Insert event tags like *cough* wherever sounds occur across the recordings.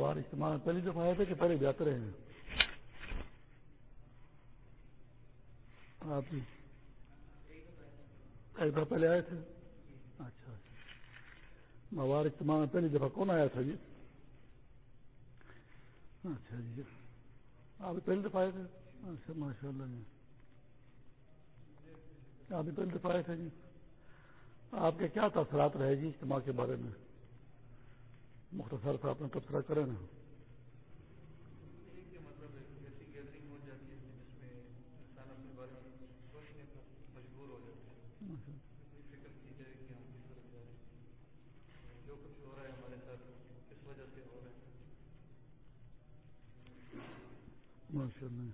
ماہوار اجتماع میں پہلی دفعہ آئے تھے کہ پہلے بھی آتے رہے ہیں۔ آپ جی۔ ایک دفعہ پہلے آئے تھے۔ اچھا۔ اچھا اجتماع میں پہلی دفعہ کون آیا تھا جی؟ اچھا جی۔ آپ پہلی دفعہ آئے تھے؟ اچھا ماشاء اللہ جی۔ آپ پہلی دفعہ آئے تھے جی۔ آپ کے کیا تاثرات رہے جی اجتماع کے بارے میں؟ مختصر سے آپ نے تبصرہ کریں نا۔ ماشاء اللہ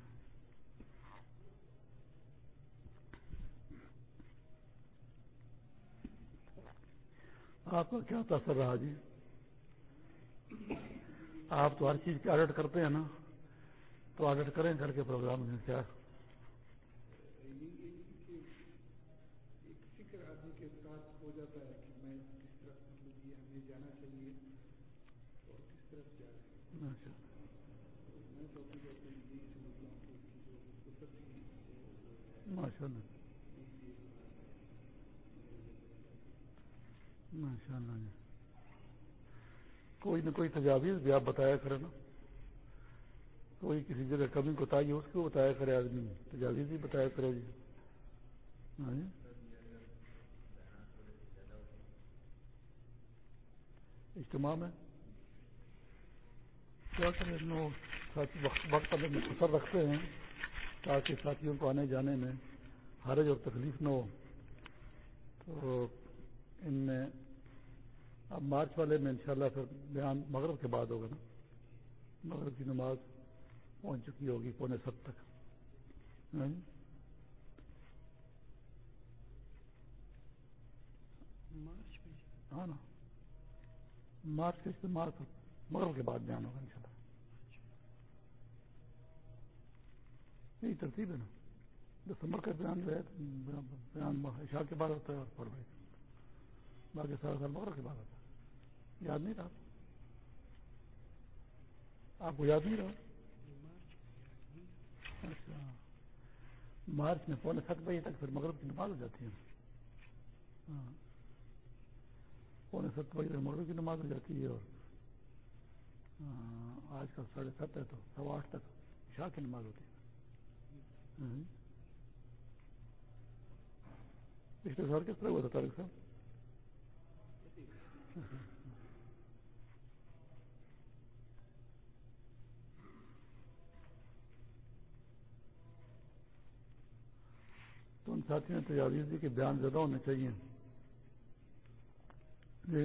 آپ کا کیا تاثر رہا جی؟ آپ تو ہر چیز کی آڈٹ کرتے ہیں نا، تو آڈٹ کریں گھر کے پروگرام میں کیا۔ اچھا۔ ماشاء اللہ ماشاء اللہ جی کوئی نہ کوئی تجاویز بھی آپ بتایا کرے نا۔ کوئی کسی جگہ کمی کو تائی اس کو بتایا کرے آدمی، تجاویز بھی بتایا کرے جی۔ ہاں جی۔ اجتماع میں۔ کیا کریں وقت پر خسر رکھتے ہیں تاکہ ساتھیوں کو آنے جانے میں حرج اور تکلیف نہ ہو۔ تو ان میں اب مارچ والے میں انشاءاللہ پھر بیان مغرب کے بعد ہوگا نا مغرب کی نماز پہنچ چکی ہوگی پونے سب تک ہاں, جی؟ ہاں نا مارچ کے استعمال مغرب کے بعد بیان ہوگا ان شاء اللہ یہی ترتیب ہے نا دسمبر کا بیان جو ہے بیان عشاء کے بعد ہوتا ہے اور فروری باقی سارا سال مغرب کے بعد ہوتا یاد نہیں رہا۔ آپ کو یاد نہیں رہا۔ اچھا۔ مارچ میں پونے سات بجے تک پھر مغرب کی نماز ہو جاتی ہے۔ ہاں۔ پونے سات بجے تک مغرب کی نماز ہو جاتی ہے اور ہاں، آج کل ساڑھے سات ہے تو سوا آٹھ تک شاہ کی نماز ہوتی ہے۔ ہاں۔ پچھلے سال کس طرح ہوا تھا تاریخ صاحب؟ تو ان ساتھیوں نے تجاویز دی کہ بیان زیادہ ہونے چاہیے۔ جی۔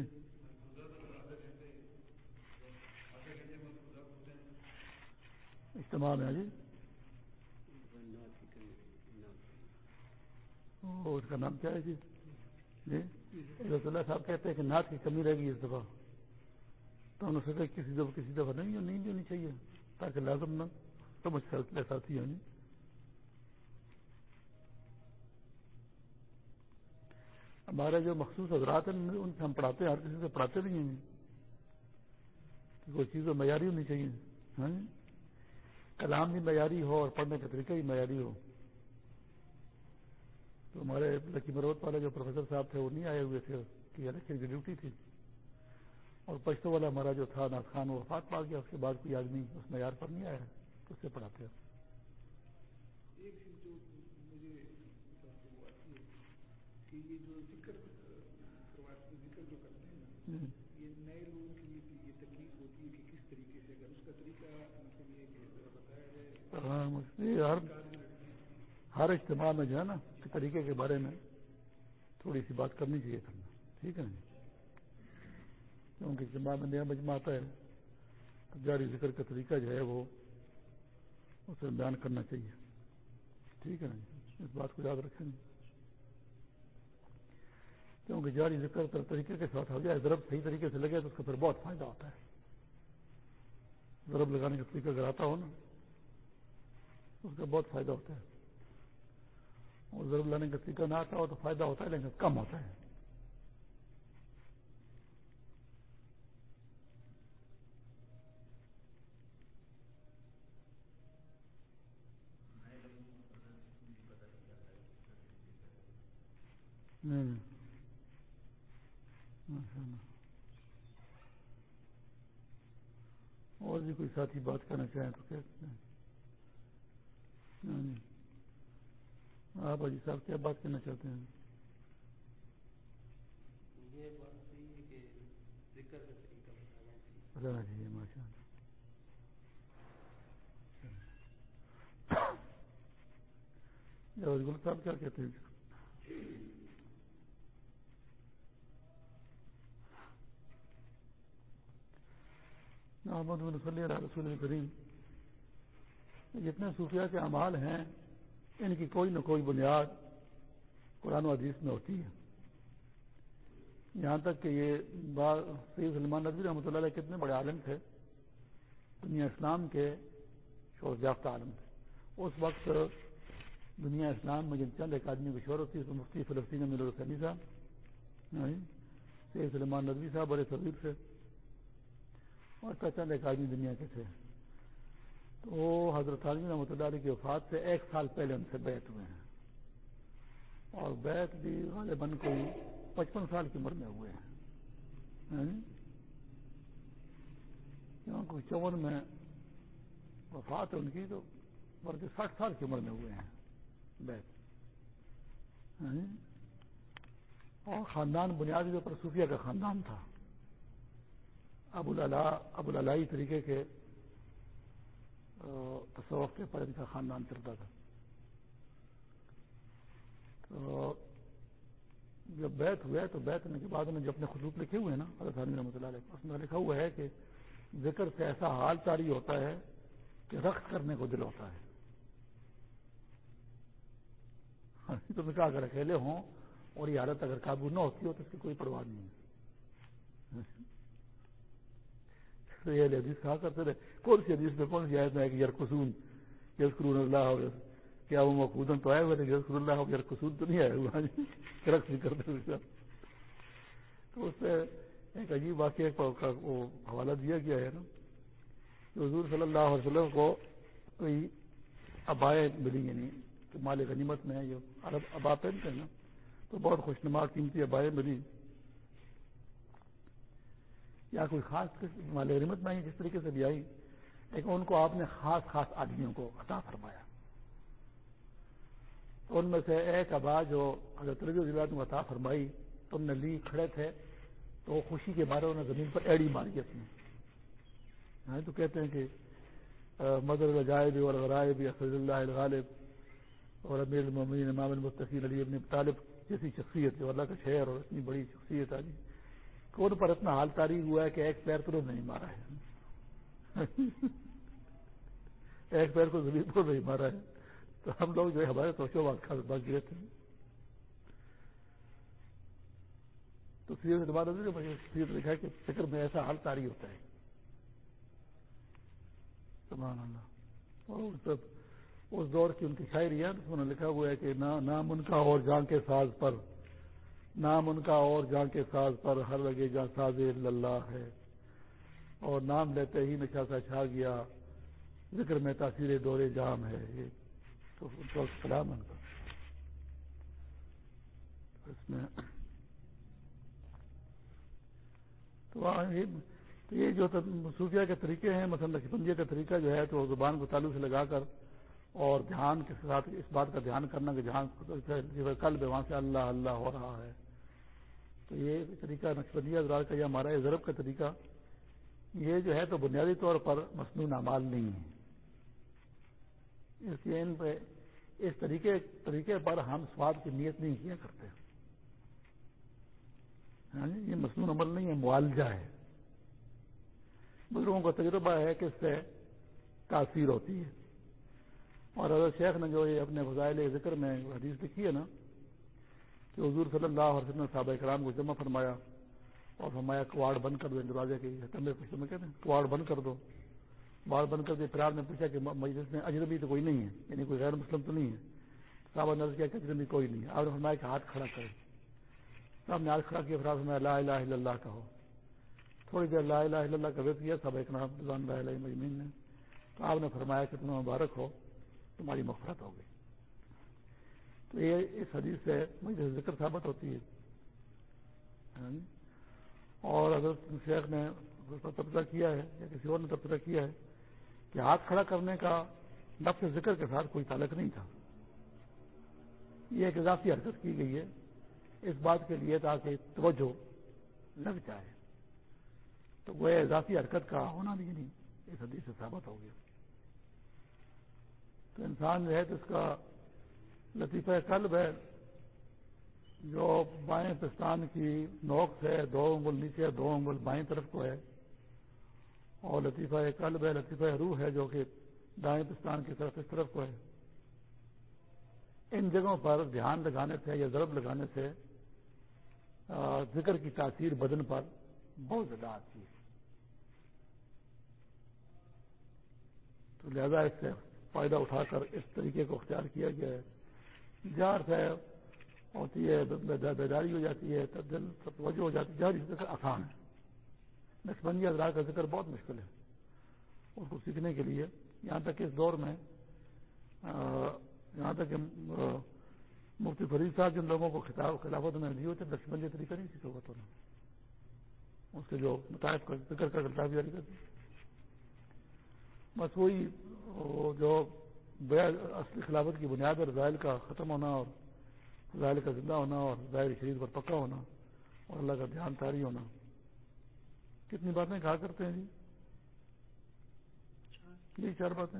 اجتماع میں جی۔ اس کا نام کیا ہے جی جی؟ جی؟ رسول اللہ صاحب کہتے ہیں کہ نعت کی کمی رہ گئی اس دفعہ۔ تو انہوں نے سوچا کسی دفعہ کسی دفعہ نہیں نہیں دینی چاہیے، تاکہ لازم نہ سمجھ ساتھی ہیں جی ہمارے جو مخصوص حضرات ہیں، ان سے ہم پڑھاتے ہیں، ہر کسی سے پڑھاتے نہیں ہیں۔ کوئی چیز معیاری ہونی چاہیے ہاں جی؟ کلام بھی معیاری ہو اور پڑھنے کا طریقہ بھی معیاری ہو۔ تو ہمارے لکی مروت والے جو پروفیسر صاحب تھے وہ نہیں آئے ہوئے تھے کہ الیکشن کی ڈیوٹی تھی۔ اور پشتو والا ہمارا جو تھا ناز خان وہ وفات پا گیا اس کے بعد کوئی آدمی اس معیار پر نہیں آیا تو اس سے پڑھاتے ہیں۔ یہ ہر اجتماع میں جو ہے نا طریقے کے بارے میں تھوڑی سی بات کرنی چاہیے کرنا ٹھیک ہے نا؟ کیونکہ اجتماع میں نیا مجمع آتا ہے جاری ذکر کا طریقہ جو ہے وہ اسے بیان کرنا چاہیے۔ ٹھیک ہے نا؟ اس بات کو یاد رکھیں۔ گے کیونکہ جاری ذکر طریقے کے ساتھ ہو جائے، ضرب صحیح طریقے سے لگے تو اس کا پھر بہت فائدہ ہوتا ہے۔ ضرب لگانے کا طریقہ اگر آتا ہو نا، اس کا بہت فائدہ ہوتا ہے۔ اور ضرور لانے کا طریقہ نہ آتا ہو تو فائدہ ہوتا ہے، لیکن کم ہوتا ہے۔ اور بھی کوئی ساتھی بات کرنا چاہیں تو کہتے ہیں۔ آپ اجی صاحب کیا بات کرنا چاہتے ہیں۔ بتانا چاہیے ماشاء اللہ۔ گل صاحب کیا کہتے ہیں؟ محمد صلی اللہ رسول کریم۔ جتنے صوفیہ کے اعمال ہیں یعنی ان کی کوئی نہ کوئی بنیاد قرآن و حدیث میں ہوتی ہے۔ یہاں تک کہ یہ سید سلمان نبی رحمۃ اللہ علیہ کتنے بڑے عالم تھے۔ دنیا اسلام کے شور یافتہ عالم تھے۔ اس وقت دنیا اسلام میں جن چند ایک آدمی کی شہرت تھی تو مفتی فلسطین مل السلی صاحب۔ سید سلمان ندوی صاحب بڑے طویل تھے۔ اور چند ایک آدمی دنیا کے تھے۔ تو حضرت عالمی رحمۃ اللہ علیہ کی وفات سے ایک سال پہلے ان سے بیت ہوئے ہیں۔ اور بیت بھی غالباً کوئی پچپن سال کی عمر میں ہوئے ہیں۔ ہاں جی؟ کوئی چون میں وفات ان کی تو بلکہ ساٹھ سال کی عمر میں ہوئے ہیں بیت ہاں جی؟ اور خاندان بنیادی طور پر صوفیہ کا خاندان تھا۔ ابو ابو اللائی طریقے کے تصوف کے پر ان کا خاندان چلتا تھا۔ تو جب بیت ہوئے تو بیت ہونے کے بعد انہوں نے جو اپنے خطوط لکھے ہوئے ہیں نا، حضرت رحمۃ اللہ علیہ، اس میں لکھا ہوا ہے کہ ذکر سے ایسا حال تاری ہوتا ہے کہ رقص کرنے کو دل ہوتا ہے۔ تو میں کہا اگر اکیلے ہوں اور یہ حالت اگر قابو نہ ہوتی ہو تو اس کی کوئی پرواہ نہیں۔ ہے تو یہ حدیث کہا کرتے تھے کون سی حدیث میں کون سی آیت میں کہ یرکسون یسکرون اللہ ہو کیا وہ مقودن تو آئے ہوئے لیکن یسکر اللہ ہو یرکسون تو نہیں آئے ہوئے رقص بھی کرتے ہوئے تو اس سے ایک عجیب واقعہ کا وہ حوالہ دیا گیا ہے نا کہ حضور صلی اللہ علیہ وسلم کو کوئی ابائیں ملی یعنی کہ مال غنیمت میں یہ عرب ابا پہنتے ہیں نا تو بہت خوشنما قیمتی ابائیں ملی یا کوئی خاص مال غنیمت میں آئی جس طریقے سے بھی آئی، لیکن ان کو آپ نے خاص خاص آدمیوں کو عطا فرمایا۔ تو ان میں سے ایک ابا جو حضرت ضلع میں عطا فرمائی، تو ان نے لی، کھڑے تھے، تو خوشی کے بارے انہوں نے زمین پر ایڑی ماری اپنی۔ یعنی تو کہتے ہیں کہ مدر الجائب اور غرائب اسد اللہ الغالب، اور امیر المین امام المستقین علی ابن طالب، جیسی شخصیت جو اللہ کا شہر اور اتنی بڑی شخصیت آئی ان پر اتنا حال تاری ہوا ہے کہ ایک پیر تو نہیں مارا ہے؟ ایک پیر کو زمین پر نہیں مارا ہے۔ تو ہم لوگ جو ہے ہمارے توشو بات گرے تھے تو سیرت دوبارہ لکھا ہے کہ فکر میں ایسا حال تاری ہوتا ہے۔ سبحان اللہ۔ اور اس دور کی ان کی شاعری ہے انہوں نے لکھا ہوا ہے کہ نام ان کا اور جان کے ساز پر نام ان کا اور جان کے ساز پر ہر لگے جہاں ساز اللہ ہے۔ اور نام لیتے ہی نشا سا چھا گیا۔ ذکر میں تاثیر دورے جام ہے۔ یہ تو سلام ان کا اس میں تو یہ جو صوفیہ کے طریقے ہیں، مثلا لکھپنجے کا طریقہ جو ہے تو زبان کو تعلق سے لگا کر اور دھیان کے ساتھ اس بات کا دھیان کرنا کہ جہاں کل بھی وہاں سے اللہ اللہ ہو رہا ہے۔ تو یہ طریقہ نقشبندیہ ازرار کا یا ہمارا یہ ضرب کا طریقہ، یہ جو ہے تو بنیادی طور پر مصنوع اعمال نہیں ہے اس لیے ان پہ، اس طریقے طریقے پر ہم سواد کی نیت نہیں کیا کرتے۔ ہاں جی، یہ مصنوع عمل نہیں ہے، معالجہ ہے۔ بزرگوں کا تجربہ ہے کہ اس سے تاثیر ہوتی ہے۔ اور حضرت شیخ نے جو یہ اپنے فضائل ذکر میں حدیث لکھی ہے نا، کہ حضور صلی اللہ علیہ وسلم صحابہ کرام کو جمع فرمایا اور فرمایا کواڑ بند کر دو دروازے کے میں کہتے ہیں، کواڑ بند کر دو۔ کواڑ بند کر کے پھر نے پوچھا کہ مجلس میں اجنبی تو کوئی نہیں ہے یعنی کوئی غیر مسلم تو نہیں ہے۔ صاحب نظر کیا کہ اجنبی کوئی نہیں ہے۔ آپ نے فرمایا کہ ہاتھ کھڑا کرے صاحب نے ہاتھ کھڑا کیا پھر فرمایا لا الہ الا اللہ کا ہو تھوڑی دیر لا الہ الا اللہ کا ویت کیا صاحب رضوان اللہ مجمین نے۔ تو آپ نے فرمایا کہ تمہیں مبارک ہو۔ تمہاری مفرت ہو گئی۔ تو یہ اس حدیث سے مجھے ذکر ثابت ہوتی ہے۔ ہاں جی؟ حضرت شیخ نے تبصرہ کیا ہے یا کسی اور نے تبصرہ کیا ہے کہ ہاتھ کھڑا کرنے کا نفس ذکر کے ساتھ کوئی تعلق نہیں تھا۔ یہ ایک اضافی حرکت کی گئی ہے اس بات کے لیے تاکہ توجہ لگ جائے۔ تو وہ اضافی حرکت کا ہونا بھی نہیں، اس حدیث سے ثابت ہو گیا۔ تو انسان جو ہے تو اس کا لطیفہ قلب ہے، جو بائیں پستان کی نوک سے دو انگل نیچے، دو انگل بائیں طرف کو ہے۔ اور لطیفہ قلب ہے، لطیفہ روح ہے جو کہ دائیں پستان کی طرف، اس طرف کو ہے۔ ان جگہوں پر دھیان لگانے سے یا ضرب لگانے سے ذکر کی تاثیر بدن پر بہت زیادہ آتی ہے۔ تو لہذا اس سے فائدہ اٹھا کر اس طریقے کو اختیار کیا گیا ہے۔ جہاں سے ہوتی ہے بیداری ہو جاتی ہے دل توجہ ہو جاتی ہے۔ جہاں ذکر آسان ہے۔ نقشبندی حضرات کا ذکر بہت مشکل ہے۔ اس کو سیکھنے کے لیے یہاں تک کہ اس دور میں یہاں تک کہ مفتی فرید صاحب جن لوگوں کو خطاب خلافت میں دی ہوتے نقشبندی طریقہ نہیں سیکھا ہوتا اس کے جو مطالب کا ذکر کر کتاب جاری کرتی بس وہی جو اصلی خلافت کی بنیاد اور رضائل کا ختم ہونا اور رضائل کا زندہ ہونا اور ظاہر شریر پر پکا ہونا اور اللہ کا دھیان تاری ہونا۔ کتنی باتیں کہا کرتے ہیں جی؟ یہ چار باتیں۔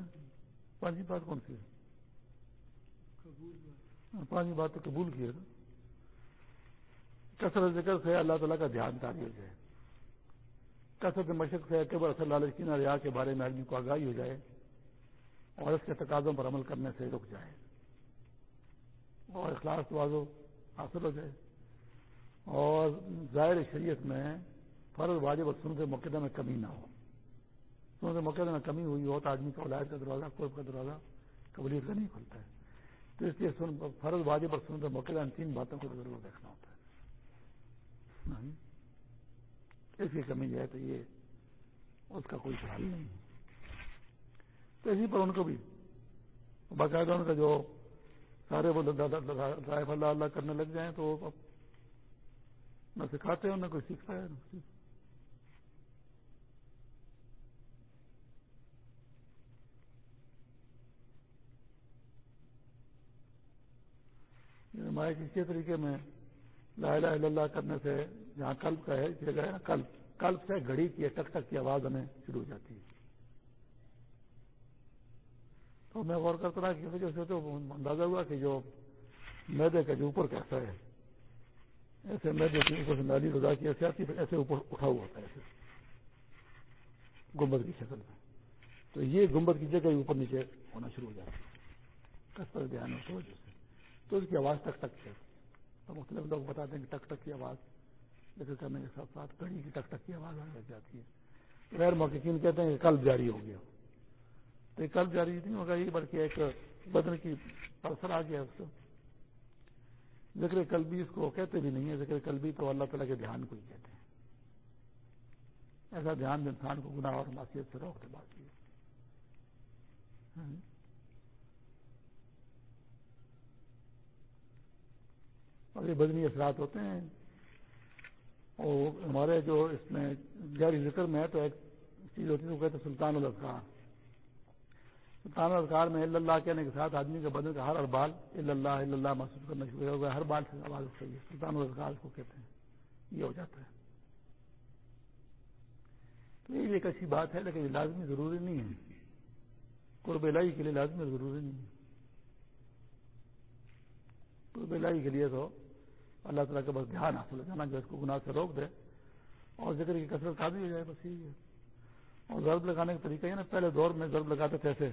پانچویں بات کون سی ہے؟ پانچویں بات تو قبول کی ہے۔ کثرت ذکر سے اللہ تعالیٰ کا دھیان تاری ہو جائے۔ کثرت مشق سے کبر صلی اللہ علیہ ریا کے بارے میں آدمی کو آگاہی ہو جائے اور اس کے تقاضوں پر عمل کرنے سے رک جائے اور اخلاص توازو حاصل ہو جائے اور ظاہر شریعت میں فرض، واجب اور سن کے موقع میں کمی نہ ہو۔ سن کے موقع میں کمی ہوئی ہو تو آدمی کا ولایت کا دروازہ، قرب کا دروازہ قبولیت کا نہیں کھلتا ہے۔ تو اس لیے فرض، واجب اور سن کے موقع ان تین باتوں کو ضرور دیکھنا ہوتا ہے۔ اس کی کمی جو ہے تو یہ اس کا کوئی حل نہیں تو اسی پر ان کو بھی باقاعدہ ان کا جو سارے وہ رائف اللہ اللہ کرنے لگ جائیں تو نہ سکھاتے ہیں، نہ کوئی سیکھتا ہے ہمارے کسی طریقے میں لا الہ الا اللہ کرنے سے جہاں کلب کا ہے جگہ ہے کلب کلب سے گھڑی کی ٹک ٹک کی آواز ہمیں شروع ہو جاتی ہے۔ تو میں غور کرتا رہا کہ وجہ سے تو اندازہ ہوا کہ جو میدے کا جو اوپر کیسا ہے، ایسے میدے کے اوپر سے نالی رضا کی ایسے آتی ایسے اوپر اٹھا ہوا ہوتا ہے ایسے۔ گنبد کی شکل میں۔ تو یہ گنبد کی جگہ اوپر نیچے ہونا شروع ہو جاتا ہے۔ کس پر دھیان ہوتا سے۔ تو اس کی آواز ٹک ٹک ہے۔ تو مختلف لوگ بتاتے ہیں کہ ٹک ٹک کی آواز۔ ذکر کرنے کے ساتھ ساتھ کڑی کی ٹک ٹک کی آواز آنے لگ جاتی ہے۔ غیر موقعین کہتے ہیں کہ کل جاری ہو گیا۔ تو کل جاری نہیں ہوگا، یہ بلکہ ایک بدن کی پرسر آ گیا اس کو۔ ذکر قلبی اس کو کہتے بھی نہیں ہے ذکر قلبی تو اللہ تعالیٰ کے دھیان کو ہی کہتے ہیں۔ ایسا دھیان انسان کو گناہ اور معاشیت سے روکتے بات کی اور یہ بدنی اثرات ہوتے ہیں۔ اور ہمارے جو اس میں گہری ذکر میں ہے تو ایک چیز ہوتی ہے وہ کہتے سلطان الزکار سلطان الزکار میں اللہ کہنے کے ساتھ آدمی کا بدن کا ہر ہر بال اللہ اللہ محسوس کرنا شروع ہو گیا ہر بال سے آواز اٹھ رہی ہے۔ سلطان الزکار کو کہتے ہیں۔ یہ ہو جاتا ہے۔ تو یہ ایک اچھی بات ہے، لیکن یہ لازمی ضروری نہیں ہے۔ قرب الہی کے لیے لازمی ضروری نہیں ہے۔ قرب الہی کے لیے تو اللہ تعالیٰ کا بس دھیان حاصل ہو جانا جو اس کو گناہ سے روک دے۔ اور ذکر کی کثرت قابل ہو جائے، بس یہی ہے۔ اور ضرب لگانے کا طریقہ ہے نا، پہلے دور میں ضرب لگاتے تھے ایسے۔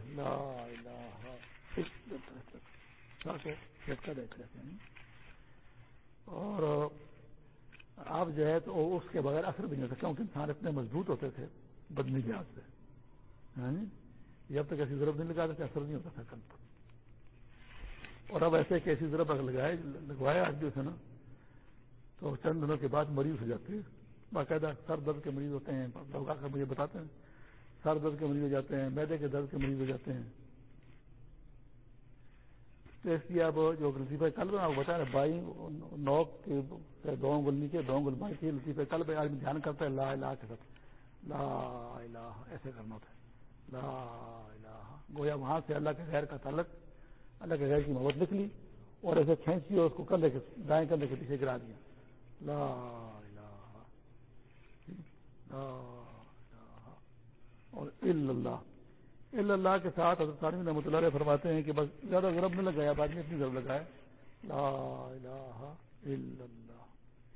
دیکھ لیتے ہیں۔ اور آپ جو ہے تو اس کے بغیر اثر بھی نہیں ہوتا، کیونکہ انسان اتنے مضبوط ہوتے تھے بدنی لحاظ سے۔ ہاں جی؟ جب تک ایسی ضرورت نہیں لگاتے تھے، اثر نہیں ہوتا تھا۔ کل اور اب ایسے ایسی ضرورت لگائے، لگوایا آج بھی اسے نا۔ تو چند دنوں کے بعد مریض ہو جاتے ہیں۔ باقاعدہ سر درد کے مریض ہوتے ہیں۔ لوگ آ کر مجھے بتاتے ہیں۔ سر درد کے مریض ہو جاتے ہیں۔ میدے کے درد کے مریض ہو جاتے ہیں۔ تو اس لیے اب جو لطیفہ کل میں آپ کو بتایا بائی نوک کے دو گل نیچے، دو گل بائی تھی لطیفہ کل میں آدمی دھیان کرتا ہے لا الہ کے ساتھ۔ لا الہ، ایسے کرنا ہوتا ہے۔ لا الہ۔ گویا وہاں سے اللہ کے غیر کا تعلق، اللہ کے غیر کی محبت نکلی اور ایسے کھینچی اور اس کو کندھے کے دائیں کندھے کے پیچھے گرا دیا۔ لا الہ لا الہ اور الا اللہ. الا اللہ کے ساتھ حضرت عالمی رحمۃ اللہ علیہ فرماتے ہیں کہ بس زیادہ ضرب نہیں لگایا، بعد میں اتنی ضرب لگائے لا الہ الا اللہ.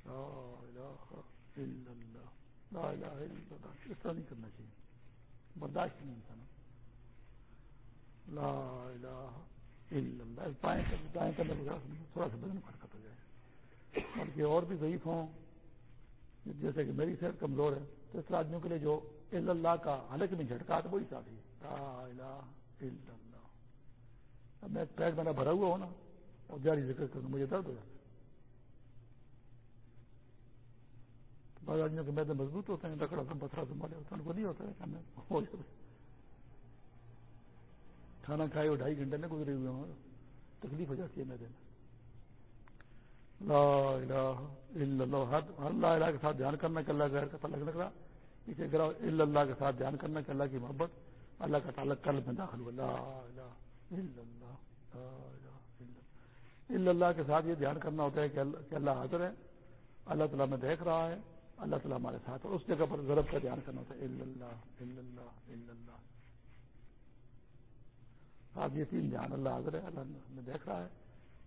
لا الہ الا اللہ. لا الہ الا اللہ. اس طرح نہیں کرنا چاہیے. برداشت نہیں انسان. لا الہ الا اللہ. پائیں کرنے تھوڑا سا بدن حرکت ہو جائے۔ بلکہ اور بھی ضعیف ہوں جیسے کہ میری صحت کمزور ہے، تو اس طرح آدمیوں کے لیے جو اللہ کا حلق میں جھٹکا تو وہی کافی اب میں پیٹ میرا بھرا ہوا ہوں نا، اور جاری ذکر کروں، مجھے درد ہو جاتا ہے۔ بعض آدمیوں کے میدے مضبوط ہوتے ہیں، لکڑا سے پتھرا سے مالے ہوتے ہیں، ان کو نہیں ہوتا ہے کھانا ہو جاتا کھانا کھائے وہ ڈھائی گھنٹے میں گزرے ہوئے ہوں، تکلیف ہو جاتی ہے میدے میں۔ لا الہ الا اللہ، ہر لا الہ کے ساتھ دھیان کرنا کہ اللہ غیر کا تعلق نکلا پیچھے گرا الا اللہ کے ساتھ دھیان کرنا کہ اللہ کی محبت، اللہ کا تعلق قلب میں داخل ہوا۔ لا الہ الا اللہ، لا الہ الا اللہ۔ کے ساتھ یہ دھیان کرنا ہوتا ہے کہ اللہ حاضر ہے، اللہ تعالیٰ میں دیکھ رہا ہے، اللہ تعالیٰ ہمارے ساتھ اور اس جگہ پر ضرب کا دھیان کرنا ہوتا ہے۔ الا اللہ الا اللہ الا اللہ۔ آپ یہ تین دھیان، اللہ حاضر ہے، اللہ میں دیکھ رہا ہے،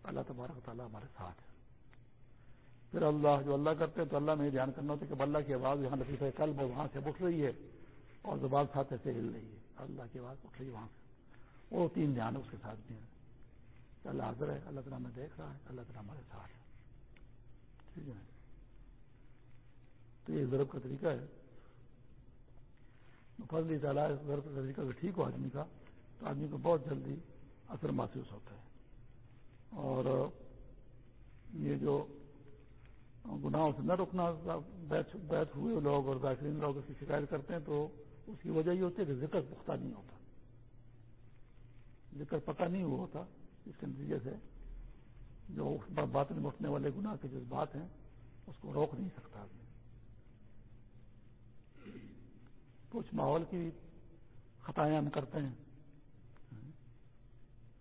اللہ تبارک تعالیٰ ہمارے ساتھ ہے۔ پھر اللہ جو اللہ کرتے ہیں تو اللہ میں یہ دھیان کرنا ہوتا ہے کہ اللہ کی آواز یہاں لطیفہ قلب ہے، وہاں سے اٹھ رہی ہے اور زبان ساتھ ایسے ہل رہی ہے۔ اللہ کی آواز اٹھ رہی ہے وہاں سے۔ وہ تین دھیان اس کے ساتھ بھی ہیں اللہ حاضر ہے، اللہ تعالیٰ میں دیکھ رہا ہے، اللہ تعالیٰ ہمارے ساتھ ہے۔ ٹھیک ہے۔ تو یہ ضرب کا طریقہ ہے۔ فضلی تعالیٰ ضرب کا طریقہ اگر ٹھیک ہو آدمی کا، تو آدمی کو بہت جلدی اثر محسوس ہوتا ہے۔ اور یہ جو گناہوں سے نہ رکنا، بیت ہوئے لوگ اور ذاکرین لوگ اس کی شکایت کرتے ہیں تو اس کی وجہ یہ ہوتی ہے کہ ذکر پختہ نہیں ہوتا۔ ذکر پکا نہیں ہوا ہوتا۔ اس کے نتیجے سے جو بات میں اٹھنے والے گناہ کے جذبات ہیں، اس کو روک نہیں سکتا۔ آدمی کچھ ماحول کی خطائیں ہم کرتے ہیں۔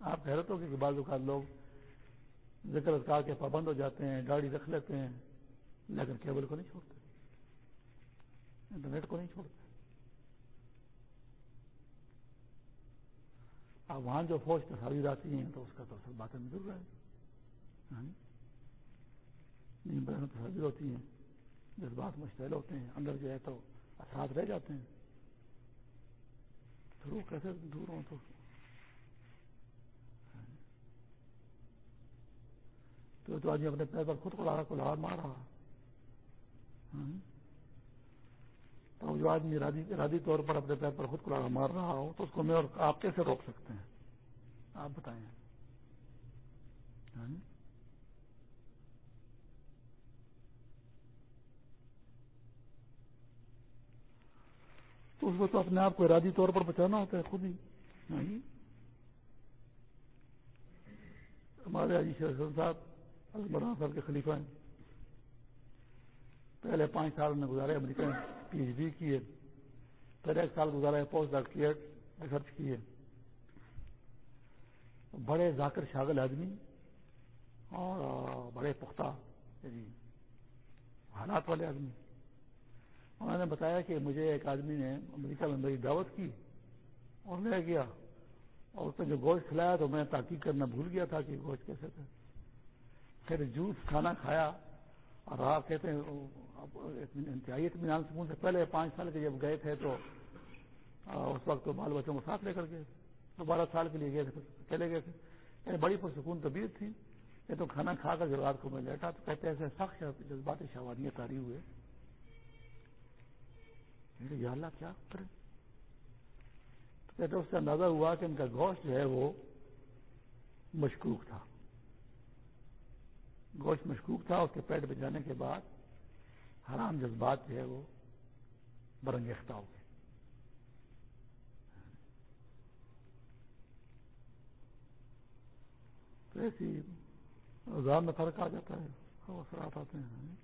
آپ حیرت ہوگی کہ بعض اوقات لوگ ذکر اذکار کے پابند ہو جاتے ہیں، گاڑی رکھ لیتے ہیں۔ لیکن کیبل کو نہیں چھوڑتے انٹرنیٹ کو نہیں چھوڑتے اب وہاں جو فوج تصاویر آتی ہیں تو اس کا تو اثر باتیں ضرور ہے۔ نیم بہن تصاویر ہوتی ہیں، جذبات مشتعل ہوتے ہیں، اندر جو ہے تو اثرات رہ جاتے ہیں۔ پھر وہ کیسے دور ہوں تو؟ ہاں جی۔ تو تو آدمی اپنے پیر پر خود کو کو لہار مار رہا۔ ہاں۔ تو جو آدمی ارادی طور پر اپنے پیر پر خود کو لہار مار رہا ہو تو اس کو میں اور آپ کیسے روک سکتے ہیں؟ آپ بتائیں۔ ہاں۔ تو اس کو تو اپنے آپ کو ارادی طور پر بچانا ہوتا ہے خود ہی۔ ہاں۔ ہمارے عجی صاحب المران صاحب کے خلیفہ ہیں۔ پہلے پانچ سال میں گزارے امریکہ میں پی ایچ ڈی کیے پہلے ایک سال گزارا ہے پوسٹ ڈاکٹریٹ ریسرچ کیے۔ بڑے ذاکر شاغل آدمی اور بڑے پختہ یعنی حالات والے آدمی۔ انہوں نے بتایا کہ مجھے ایک آدمی نے امریکہ میں میری دعوت کی اور لے گیا اور اس نے جو گوشت کھلایا تو میں تحقیق کرنا بھول گیا تھا کہ گوشت کیسے تھے پھر جوس کھانا کھایا اور آپ کہتے ہیں انتہائی اطمینان سکون سے پہلے پانچ سال کے جب گئے تھے تو اس وقت تو بال بچوں کو ساتھ لے کر گئے۔ تو بارہ سال کے لیے گئے تھے، چلے گئے تھے۔ یعنی بڑی پرسکون طبیعت تھی۔ یہ تو کھانا کھا کر جب رات کو میں لیٹا تو کہتے ایسے سخت جذبات شوانیاں تاری ہوئے۔ یا اللہ، کیا کرے تو کہتے اس سے اندازہ ہوا کہ ان کا گوشت جو ہے وہ مشکوک تھا۔ گوشت مشکوک تھا، اس کے پیٹ میں جانے کے بعد حرام جذبات جو ہے وہ برنگیختہ ہو گئے تو ایسی رمضان میں فرق آ جاتا ہے اثرات آتے ہیں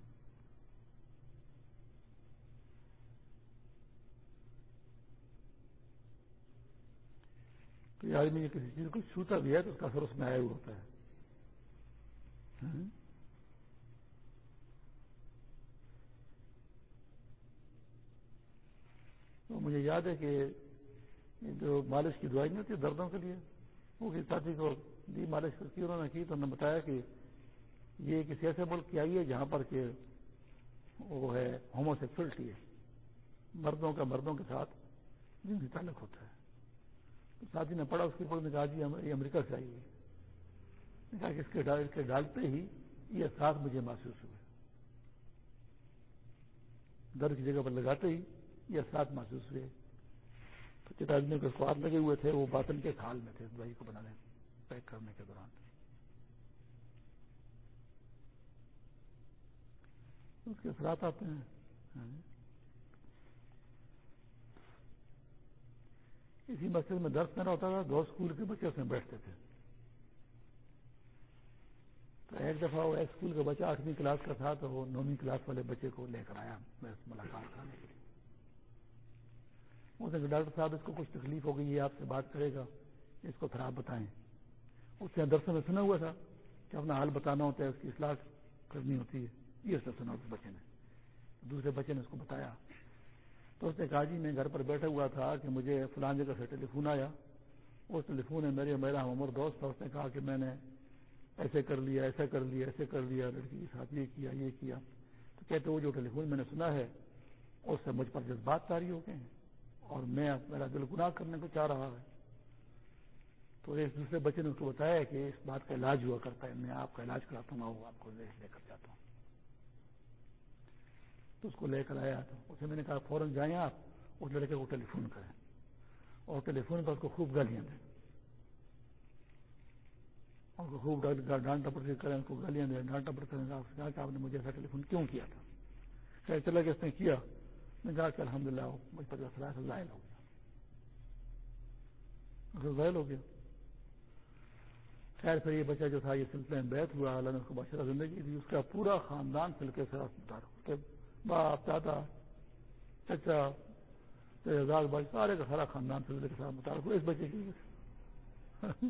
تو یہ آدمی کسی چیز کو چھوتا بھی ہے تو اس کا اثر اس میں آیا ہوا ہوتا ہے۔ تو مجھے یاد ہے کہ جو مالش کی دعائی نہیں ہوتی دردوں کے لیے، وہ کسی ساتھی کو دی مالش کی انہوں نے کی تو انہوں نے بتایا کہ یہ کسی ایسے ملک کی آئی ہے جہاں پر کہ وہ ہے ہومو سیکسلٹی ہے۔ مردوں کا مردوں کے ساتھ جن سے تعلق ہوتا ہے۔ تو ساتھی نے پڑھا، اس کی پڑھ نے کہا جی یہ امریکہ سے آئی ہوئی کہا کہ اس کے ڈال کے ڈالتے ہی یہ احساس مجھے محسوس ہوئے۔ درد کی جگہ پر لگاتے ہی یہ احساس محسوس ہوئے۔ تو چٹ آدمیوں کے سواد لگے ہوئے تھے، وہ باطن کے حال میں تھے، دوائی کو بنانے پیک کرنے کے دوران۔ اس کے اثرات آتے ہیں۔ ہاں جی۔ اسی مسجد میں درس میرا ہوتا تھا، دو اسکول کے بچے اس میں بیٹھتے تھے۔ تو ایک دفعہ وہ ایک اسکول کا بچہ آٹھویں کلاس کا تھا، تو وہ نویں کلاس والے بچے کو لے کر آیا، میں ملاقات کرنے کے لیے۔ اس نے ڈاکٹر صاحب، اس کو کچھ تکلیف ہو گئی، یہ آپ سے بات کرے گا، اس کو پھر آپ بتائیں۔ اس سے درس میں سنا ہوا تھا کہ اپنا حال بتانا ہوتا ہے، اس کی اصلاح کرنی ہوتی ہے۔ یہ اس نے سنا، اس بچے نے۔ دوسرے بچے نے اس کو بتایا۔ تو اس نے کہا جی میں گھر پر بیٹھا ہوا تھا کہ مجھے فلان جگہ سے ٹیلی فون آیا۔ اس ٹیلی فون ہے میرے میرا عمر دوست تھا، اس نے کہا کہ میں نے ایسے کر لیا، ایسا کر لیا، ایسے کر لیا، لڑکی کے ساتھ یہ کیا یہ کیا۔ تو کہتے وہ جو ٹیلی فون میں نے سنا ہے، اس سے مجھ پر جذبات تاری ہو گئے ہیں۔ اور میں میرا دل گناہ کرنے کو چاہ رہا ہے۔ تو ایک دوسرے بچے نے اس کو بتایا کہ اس بات کا علاج ہوا کرتا ہے، میں آپ کا علاج کراتا ہوں وہ آپ کو لے کر جاتا ہوں۔ تو اس کو لے کر آیا تو اسے میں نے کہا، فوراً جائیں آپ، اس لڑکے کو ٹیلی فون کریں۔ اور ٹیلی فون پر اس کو خوب گالیاں دیں۔ اور خوب ڈانٹ ڈپٹ کریں، اس کو گالیاں دیں۔ ڈانٹ ڈپٹ کریں کہا کہ آپ نے مجھے ایسا ٹیلی فون کیوں کیا تھا؟ چلا کہ اس نے کیا۔ میں کہا کہ الحمد للہ مجھ پر ظاہر ہو گیا۔ ظاہر ہو گیا، خیر پھر یہ بچہ جو تھا، یہ سلسلے میں بیت ہوا، اللہ نے اس کو بادشاہ زندگی دی، اس کا پورا خاندان سلکے سے باپ، دادا، چچا آزاد بھائی، سارے کا سارا خاندان سلسلے کے ساتھ متعلق اس بچے کی *laughs*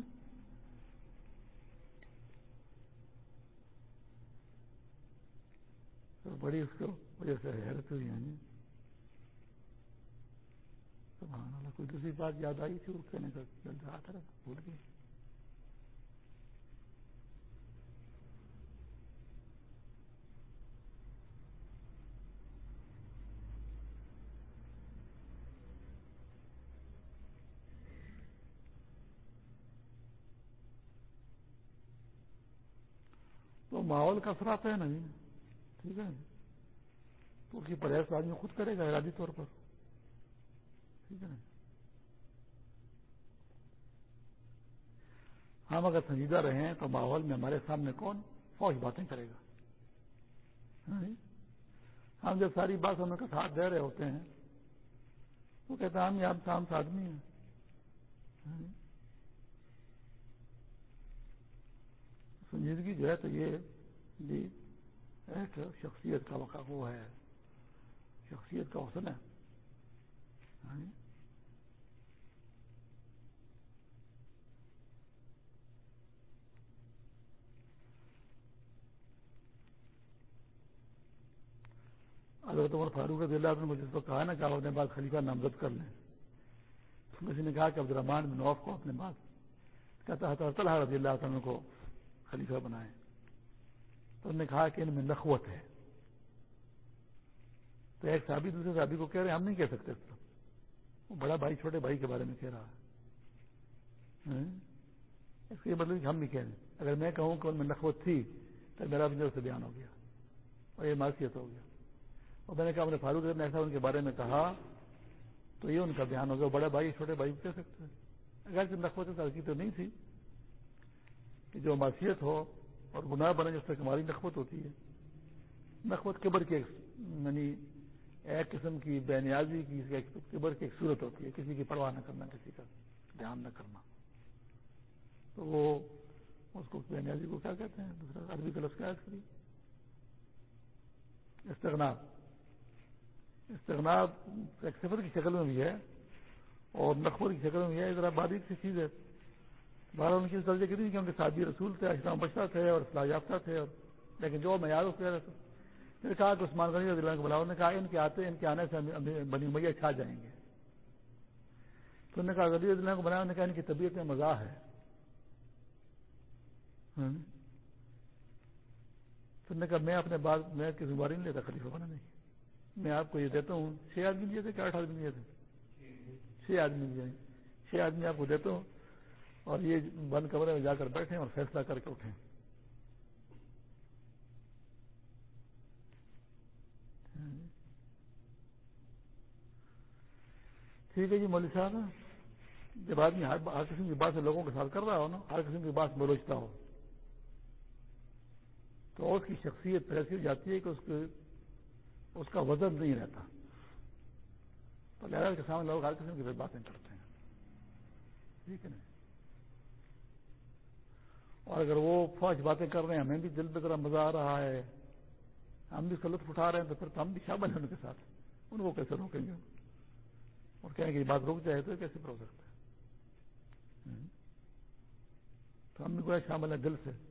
بڑی اس کو وجہ سے حیرت ہوئی ہیں سبحان اللہ، کوئی دوسری بات یاد آئی تھی؟ وہ کہنے کا چل رہا تھا، بھول گئی تو ماحول کا اثر آتا ہے نا جی، ٹھیک ہے۔ تو اس کی پرہیز آدمی خود کرے گا، ارادی طور پر۔ ٹھیک ہے نا ہم اگر سنجیدہ رہیں تو ماحول میں ہمارے سامنے کون فوج باتیں کرے گا؟ ہاں جی؟ ہم جب ساری بات ہمیں کا ساتھ دے رہے ہوتے ہیں، وہ کہتے ہیں ہم یہ شام سے آدمی ہیں۔ ہاں جی؟ سنجیدگی جو ہے تو یہ جی ایک شخصیت کا وقع وہ ہے، شخصیت کا حسن ہے۔ ہاں جی؟ حضرت عمر فاروق رضی اللہ نے مجھے اس کو کہا نا کہ آپ اپنے بعد خلیفہ نامزد کر لیں۔ کسی نے کہا کہ عبد الرحمان بن نوف کو اپنے بعد کہتا حضرت طلحہ رضی اللہ تعالیٰ کو خلیفہ بنائے تو انہوں نے کہا کہ ان میں نخوت ہے۔ تو ایک صحابی دوسرے صحابی کو کہہ رہے ہیں، ہم نہیں کہہ سکتے۔ وہ بڑا بھائی، چھوٹے بھائی کے بارے میں کہہ رہا ہے۔ اس کے مطلب کہ ہم بھی کہہ رہے ہیں۔ اگر میں کہوں کہ ان میں نخوت تھی تو میرا بھی سے بیان ہو گیا اور یہ معاشیت ہو گیا۔ اور میں نے کہا نے فاروق نے ایسا ان کے بارے میں کہا، تو یہ ان کا بیان ہو گیا۔ بڑے بھائی، چھوٹے بھائی کہہ سکتے ہیں۔ اگر نقوت ترقی تو نہیں تھی، کہ جو معاشیت ہو اور گناہ بنے، جس تک ہماری نقوت ہوتی ہے۔ نقوت قبر کی یعنی ایک قسم کی بے نیازی کی قبر کی ایک صورت ہوتی ہے۔ کسی کی پرواہ نہ کرنا، کسی کا دھیان نہ کرنا۔ تو وہ اس کو بے نیازی کو کیا کہتے ہیں؟ دوسرا عربی کا لفظ کیا ہے استغناب ایک صفت کی شکل میں بھی ہے اور نقبر کی شکل میں بھی ہے ذرا باریک سی چیز ہے۔ بارہ ان کی درجے کی نہیں کہ ان کے ساتھ رسول تھے اسلام بچتا تھے اور اصلاح یافتہ تھے اور لیکن جو معیار اس نے کہا کہ عثمان غنی رضی اللہ کو بلاؤ نے کہا، ان کے آتے، ان کے آنے سے بنی میاں چھا جائیں گے۔ تو نے کہا غلی اللہ کو بنایا انہوں نے کہا، ان کی طبیعت میں مزاح ہے۔ ہاں۔ تو نے کہا، میں اپنے بعد میں کسی باری نہیں لیتا، خلیفہ بنا نہیں۔ میں آپ کو یہ دیتا ہوں، چھ آدمی دیے تھے کہ آٹھ آدمی دیے تھے؟ چھ آدمی دیے چھ آدمی آپ کو دیتا ہوں اور یہ بند کمرے میں جا کر بیٹھیں اور فیصلہ کر کے اٹھیں۔ ٹھیک ہے جی مولوی صاحب، جب آدمی ہر قسم کی بات سے لوگوں کے ساتھ کر رہا ہو نا، ہر قسم کی بات بلوچتا ہو، تو اس کی شخصیت ایسی ہو جاتی ہے کہ اس کے اس کا وزن نہیں رہتا۔ تو لہٰذا کے سامنے لوگ ہر قسم کی باتیں کرتے ہیں۔ ٹھیک ہے نا؟ اور اگر وہ فوج باتیں کر رہے ہیں، ہمیں بھی دل پہ ذرا مزہ آ رہا ہے۔ ہم بھی اس کا لطف اٹھا رہے ہیں تو پھر تو ہم بھی شامل ہیں ان کے ساتھ؟ ان کو کیسے روکیں گے؟ اور کہیں کہ یہ بات رک جائے تو کیسے روک سکتے ہیں تو ہم بھی کوئی شامل ہیں دل سے۔